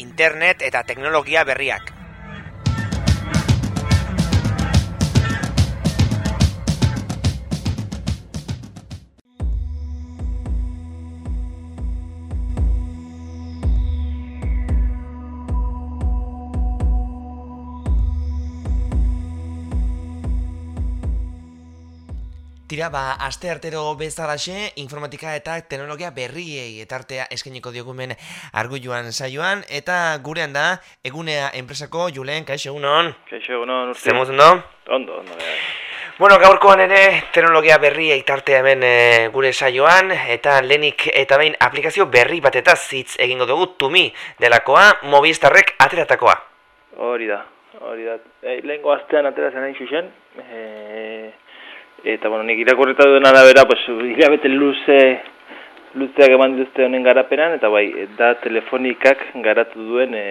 Internet eta teknologia berriak. Tira, ba, aste artero bezalaxe, informatika eta teknologia berriei etartea eskainiko diogumen argulluan saioan, eta gurean da, egunea enpresako, Julen, kaixo egunon? Kaixo egunon, urte. Zemuz ondo? Ondo, ondo, bai. Bueno, gaurkoan ere, teknologia berriei tartea hemen e, gure saioan, eta lenik eta behin aplikazio berri bat eta zitz egingo dugu, tumi delakoa, Movistarrek ateratakoa. Hori da, hori da. E, lehenko astean ateratzen hain xuxen, e, Eta, bueno, nik irakurreta duen arabera, pues, hilabete luze, luzeak eman dituzte honen garapenan, eta bai, da telefonikak garatu duen e,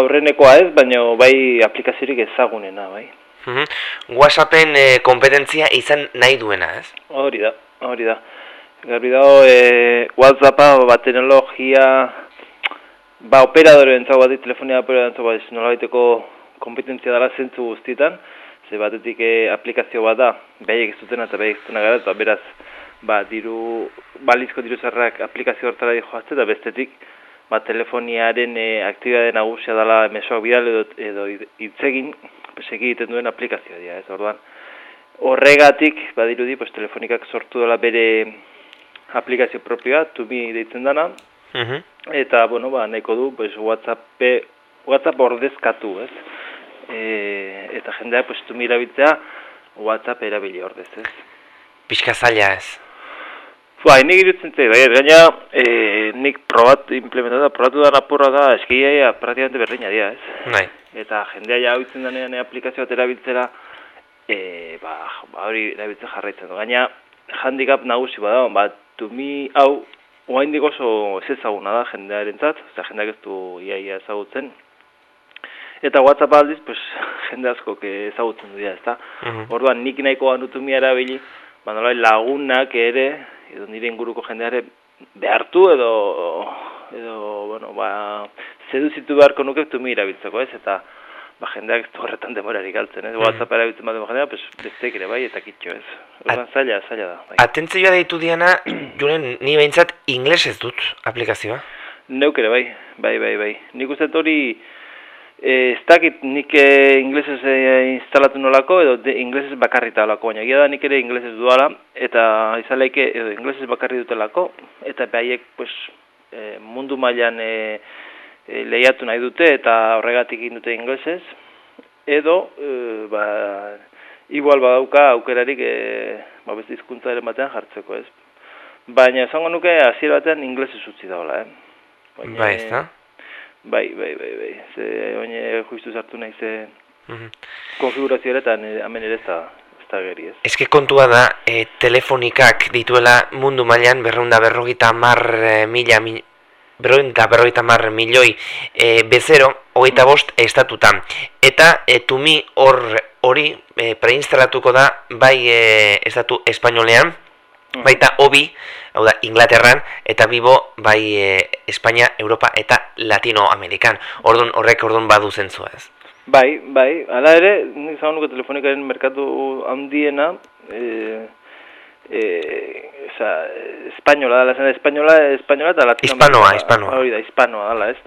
aurrenekoa ez, baina bai aplikaziorik ezagunena, bai. Mm WhatsAppen e, kompetentzia izan nahi duena, ez? Hori da, hori da. Garbi dago, e, WhatsAppa, ba, teknologia, ba, operadore entzago bat, telefonia operadore entzago bat, nola baiteko kompetentzia dara zentzu guztietan, ze batetik e, aplikazio bat da, behaiek ez dutena eta behaiek ez dutena gara, eta beraz, ba, diru, balizko diru zarrak aplikazio hortara joazte, eta bestetik, ba, telefoniaren e, aktibade nagusia dela mesoak bidal edo, edo itzegin, pues, egiten duen aplikazioa dira, ez orduan. Horregatik, badirudi, pues, telefonikak sortu dela bere aplikazio propioa, tumi deitzen dana, eta, bueno, ba, nahiko du, pues, WhatsApp, WhatsApp ordezkatu, ez? E, eta jendea pues tu mirabitzea WhatsApp erabili ordez, ez? Pixka zaila ez. Bai, nik irutzen zei, bai, gaina e, nik probat, implementatu, probatu da apurra da, eskia praktikamente berdina dira, ez? Bai. Eta jendea ja hau denean aplikazio bat erabiltzera, e, ba, ba, hori erabiltzen jarraitzen du. Gaina, handicap nagusi bada, ba, mi hau, oain oso ez ezaguna da jendearen zat, oza, jendeak ez du iaia ezagutzen, Eta WhatsApp aldiz, pues, jende asko ezagutzen du dira, ezta? Uh Orduan, nik nahiko anutu mi erabili, ba, lagunak ere, edo nire inguruko jendeare behartu edo, edo, bueno, ba, seduzitu beharko nuke tu mi erabiltzeko, ez? Eta, ba, jendeak ez horretan demorarik galtzen, ez? WhatsApp erabiltzen bat jendea, pues, bestek ere bai, eta kitxo, ez? Orduan, zaila, zaila da. Bai. Atentzioa deitu diana, juren, ni behintzat ingles ez dut aplikazioa? Neuk ere, bai, bai, bai, bai. Nik uste hori, Eh, ez dakit nik e, inglesez e, instalatu nolako edo de, inglesez bakarri talako, baina gira da nik ere inglesez duala eta izaleike edo inglesez bakarri dutelako eta behaiek pues, e, mundu mailan e, e, lehiatu nahi dute eta horregatik egin dute inglesez edo e, ba, igual badauka aukerarik e, ba, beste izkuntza ere batean jartzeko ez. Baina esango nuke hasiera batean inglesez utzi daola, eh? Baina, ba, ez da? Bai, bai, bai, bai. Ze baina justu sartu nahi ze mm konfigurazio ere eta hemen ere ez da, ez da geri ez. Ez kontua da, e, telefonikak dituela mundu mailan berreunda berrogita mar e, mila, mi, berreunda berrogita mar milioi e, bezero, hogeita mm. bost estatutan. Eta e, tumi hor hori e, preinstalatuko da bai e, estatu espainolean. Baita obi, hau da, Inglaterran, eta bibo, bai, e, Espainia, Europa eta Latinoamerikan. Orduan, horrek orduan badu zentzua ez. Bai, bai, ala ere, nik zago nuke telefonikaren merkatu handiena, e, e, esa, espainola, dala zen, espainola, espainola eta latinoamerika. Hispanoa, hispanoa. Hori da, hispanoa, dala ez.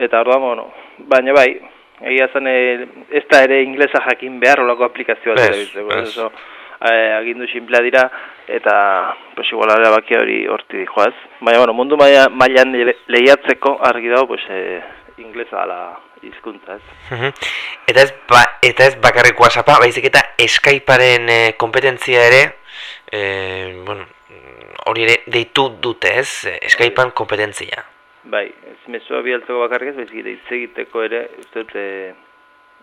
Eta orduan, bueno, baina bai, egia zen, e, ez da ere inglesa jakin behar olako aplikazioa. Ez, ez eh, agindu sinplea dira eta pues igual ara baki hori horti joaz. Baina bueno, mundu mailan lehiatzeko argi dago pues eh, inglesa dela hizkuntza, ez. Eta ez ba, eta ez bakarrik WhatsAppa, baizik eta Skypearen e, kompetentzia ere eh, bueno, hori ere deitu dute, ez? Skypean kompetentzia. Bai, ez mezua bialtzeko bakarrik ez, baizik eta egiteko ere, uste dute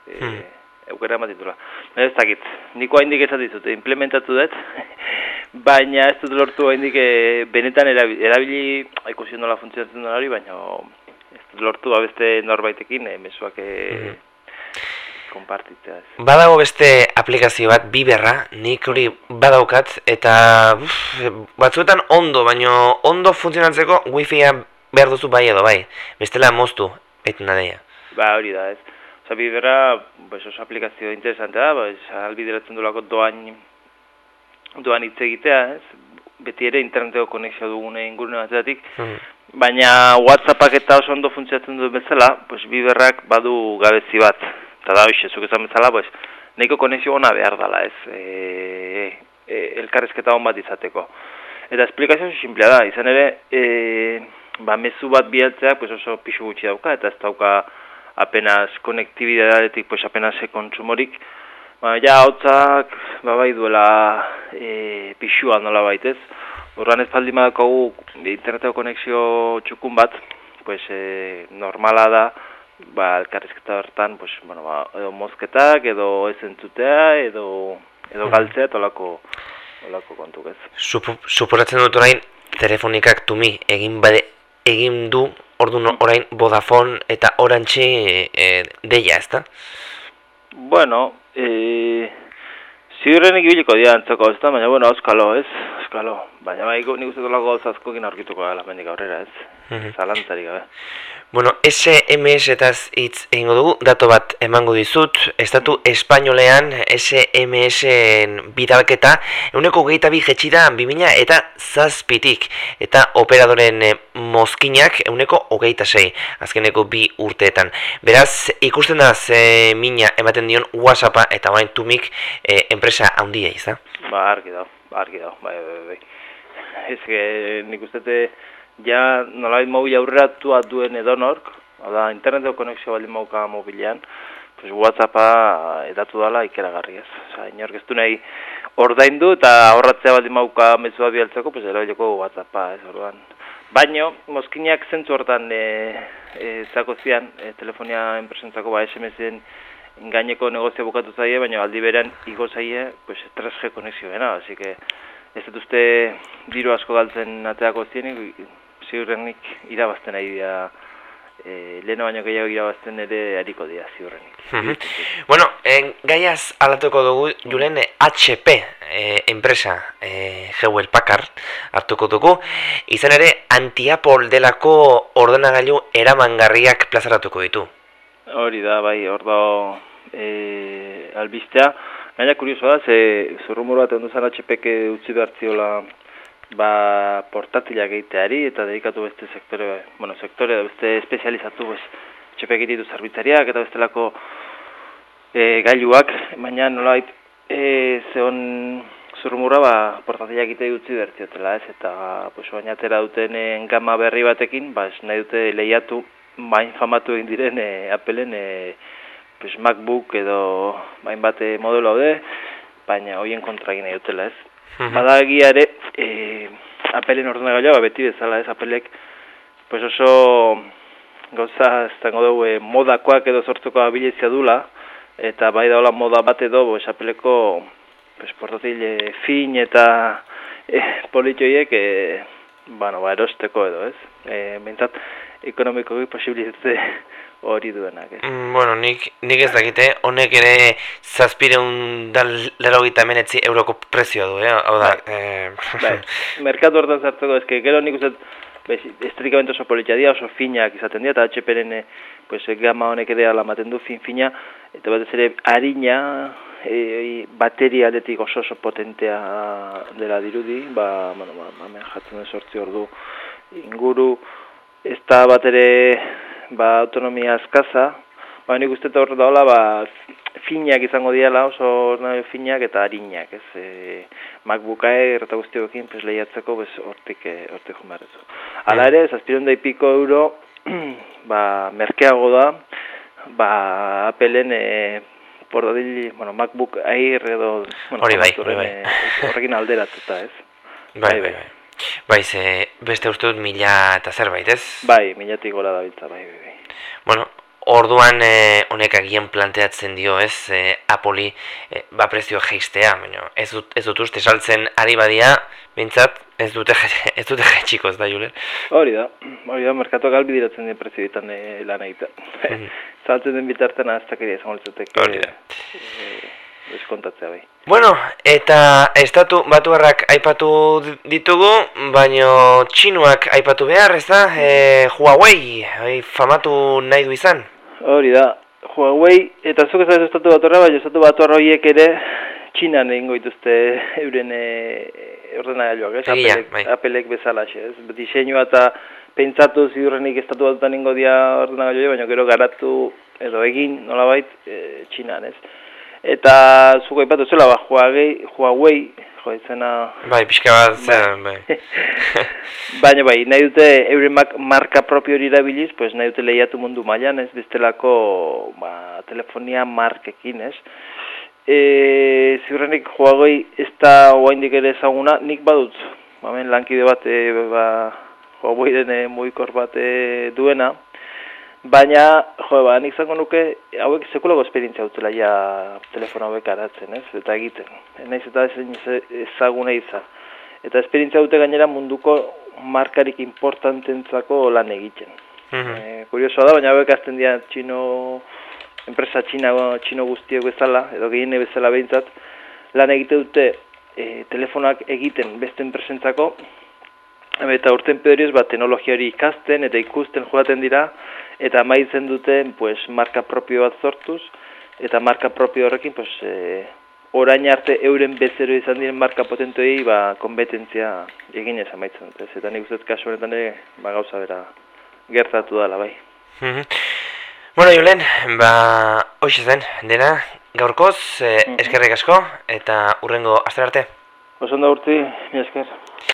eh, eukera ematitula. Ez dakit, niko haindik ez dizute, implementatu dut, baina ez dut lortu haindik eh, benetan erabili, ikusi nola funtzionatzen duen hori, baina ez dut lortu beste norbaitekin, e, mesuak e, mm. Badago beste aplikazio bat, biberra, nik hori badaukat, eta uf, batzuetan ondo, baina ondo funtzionatzeko wifi behar duzu bai edo bai, bestela moztu, eta nadeia. Ba, hori da, ez. Osa, biberra, pues, oso aplikazio interesante da, pues, albideratzen duelako doan, doan hitz egitea, ez. Beti ere interneteko konexio dugune ingurune batzatik, Mhm. baina WhatsAppak eta oso ondo funtzionatzen du bezala, pues, biberrak badu gabezi bat. Eta da, hoxe, zuk esan bezala, pues, nahiko konexio ona behar dela, ez. E, e, elkarrezketa hon bat izateko. Eta esplikazio oso simplea da, izan ere, e, ba, mezu bat bialtzeak pues oso pixu gutxi dauka, eta ez dauka apenas konektibidadetik pues apenas e kontsumorik. Ba, ja, hotzak, ba, bai duela e, pixua nola baitez. Horran ez paldi madakagu interneteko konexio txukun bat, pues e, normala da, ba, elkarrizketa bertan, pues, bueno, ba, edo mozketak, edo ez entzutea, edo, edo galtzea, eta olako, olako kontuk ez. Supo, suporatzen dut orain, telefonikak tumi egin bade, egin du, ordu orain Vodafone eta Orange e, deia, ezta? Bueno, eh, ziurrenik ibiliko dira antzeko, ez da, baina, bueno, euskalo, ez? Euskalo, baina, bai, nik uste dolako gauzazkokin aurkituko gala, mendik aurrera, ez? Mhm. Zalantzarik gabe. Bueno, SMS etaz hitz egingo dugu, dato bat emango dizut, estatu espainolean SMS-en bidalketa, euneko gehieta bi jetxi da bimina eta zazpitik, eta operadoren eh, mozkinak euneko hogeita sei, azkeneko bi urteetan. Beraz, ikusten da ze mina ematen dion WhatsAppa eta orain tumik eh, enpresa handia izan. Ba, argi dago, argi dago, bai, bai, bai. Ez que, nik uste te, ja, nolabait mobil aurreratua duen edonork, hau da, interneteko konexio baldin mauka mobilean, pues WhatsAppa edatu dala ikeragarri ez. Osa, inork ez du nahi ordaindu eta horratzea baldin mauka mezua bialtzeko, pues erabileko WhatsAppa ez orduan. Baino, mozkinak zentzu hortan e, e, zako zian, e, telefonia enpresentzako ba SMS-en gaineko negozio bukatu zaie, baina aldi berean igo zaie, pues 3G konexioena, así que ez dut uste diru asko galtzen ateako zienik, ziurrenik irabazten ari dira, e, leheno baino gehiago irabazten ere hariko dira ziurrenik. Mhm. Bueno, en, gaiaz alatuko dugu, Julen, HP eh, enpresa eh, Hewlett Packard hartuko dugu, izan ere antiapol delako ordenagailu eramangarriak plazaratuko ditu. Hori da, bai, hor da e, albistea. Gaina kurioso da, ze zurrumur bat ondu zan HPek utzi behar ziola ba, portatilak egiteari eta dedikatu beste sektore, bueno, sektore, beste espezializatu bez, HPek ditu zerbitzariak eta bestelako e, gailuak, baina nolait e, zehon zurrumurra ba, portatilak egite utzi behar ziotela ez, eta pues, baina atera duten e, gama berri batekin, ba, nahi dute lehiatu, bain famatu egin diren e, Appleen e, pues MacBook edo hainbat eh, modelo daude, baina hoien kontra egin nahi dutela, ez. Mhm. Bada egia ere, e, Appleen ordenagailua ba, beti bezala, ez, Appleek pues oso gauza estango dugu e, modakoak edo sortzeko abilizia dula, eta bai daula moda bat edo, pues, Appleko pues, portatil e, fin eta e, politxoiek, e, bueno, ba, erosteko edo, ez. E, Bintzat, ekonomikoki posibilitate hori duenak, ez. Mm, bueno, nik, nik ez dakite, honek ere zazpireun da lero gita emenetzi euroko prezioa du, eh? Hau da, eh... Bai, merkatu hortan zartzeko, eske, gero nik uste, bez, estetikamente oso politia oso finak izaten dira, eta HP-ren, eh, pues, gama honek ere alamaten du fin-fina, eta batez ere harina, e, bateria aldetik oso oso potentea dela dirudi, ba, bueno, ba, hemen jatzen den sortzi ordu inguru, ez da bat ere, ba, autonomia askaza, ba, nik uste hor daola, ba, finak izango diala, oso nahi finak eta harinak, ez, e, MacBook Air eta guztioekin, pues, lehiatzeko, pues, hortik, e, hortik jumarrezu. Hala ere, zazpiron da ipiko euro, ba, merkeago da, ba, Appleen, e, portatil, bueno, MacBook Air edo, bueno, Hori bai, hori bai. e, horrekin alderatuta, ez? bai, bai, bai. Bai, ze beste uste dut mila eta zerbait, ez? Bai, milatik gora dabiltza, bai, bai, bai. Bueno, orduan eh, honek agian planteatzen dio, ez, eh, Apoli eh, ba prezio jeistea, baina ez dut, ez dut uste saltzen ari badia, bintzat, ez dute, ez dute jetxiko, ez da, Julen? Hori da, hori da, merkatuak albideratzen den prezio ditan e, lan egiten. Mhm. Zaltzen den bitartean aztakeria izango litzateke. Hori da. eh, eskontatzea bai. Bueno, eta estatu batuarrak aipatu ditugu, baino txinuak aipatu behar, ez da? E, Huawei, hai, famatu nahi du izan? Hori da, Huawei, eta zuk ez estatu batuarra, baina estatu batuarra horiek ere txinan egingo dituzte euren e, ordenagailuak, ez? Apelek, bai. apelek bezala, ez? Diseinua eta pentsatu ziurrenik estatu batutan ingo dia ordenagailu, baina gero garatu edo egin, nolabait, e, txinan, ez? Eta zuko ipatu zela, ba, Huawei, Huawei jo, izena... Bai, pixka bat, bai. bai. Baina bai, nahi dute euren marka propio hori erabiliz, pues nahi dute lehiatu mundu mailan ez, bestelako ba, telefonia markekin, ez. E, ziurrenik Huawei ez da oaindik ere ezaguna, nik badut, bamen lankide bat, e, ba, Huawei dene muikor bat e, duena, Baina, jo, ba, nik zango nuke, hauek sekulako esperientzia dutela ja telefono hauek aratzen, ez? Eta egiten. Naiz eta ezaguna izan. Eta esperientzia dute gainera munduko markarik importantentzako lan egiten. Mm -hmm. e, kuriosoa da, baina hauek azten dira txino, enpresa txina, txino guztiok bezala, edo gehiene bezala behintzat, lan egite dute e, telefonak egiten beste enpresentzako, eta urten pedorioz bat teknologiari ikasten eta ikusten joaten dira, eta maitzen duten pues, marka propio bat sortuz, eta marka propio horrekin pues, e, orain arte euren bezero izan diren marka potentoei ba, kompetentzia egin ez amaitzen dute. Eta nik uste kasu honetan ere ba, gauza bera gertatu dela bai. Mm Bueno, Julen, ba, hoxe zen, dena, gaurkoz, e, eskerrik asko, eta urrengo, azte arte? Osondo urti, mi esker.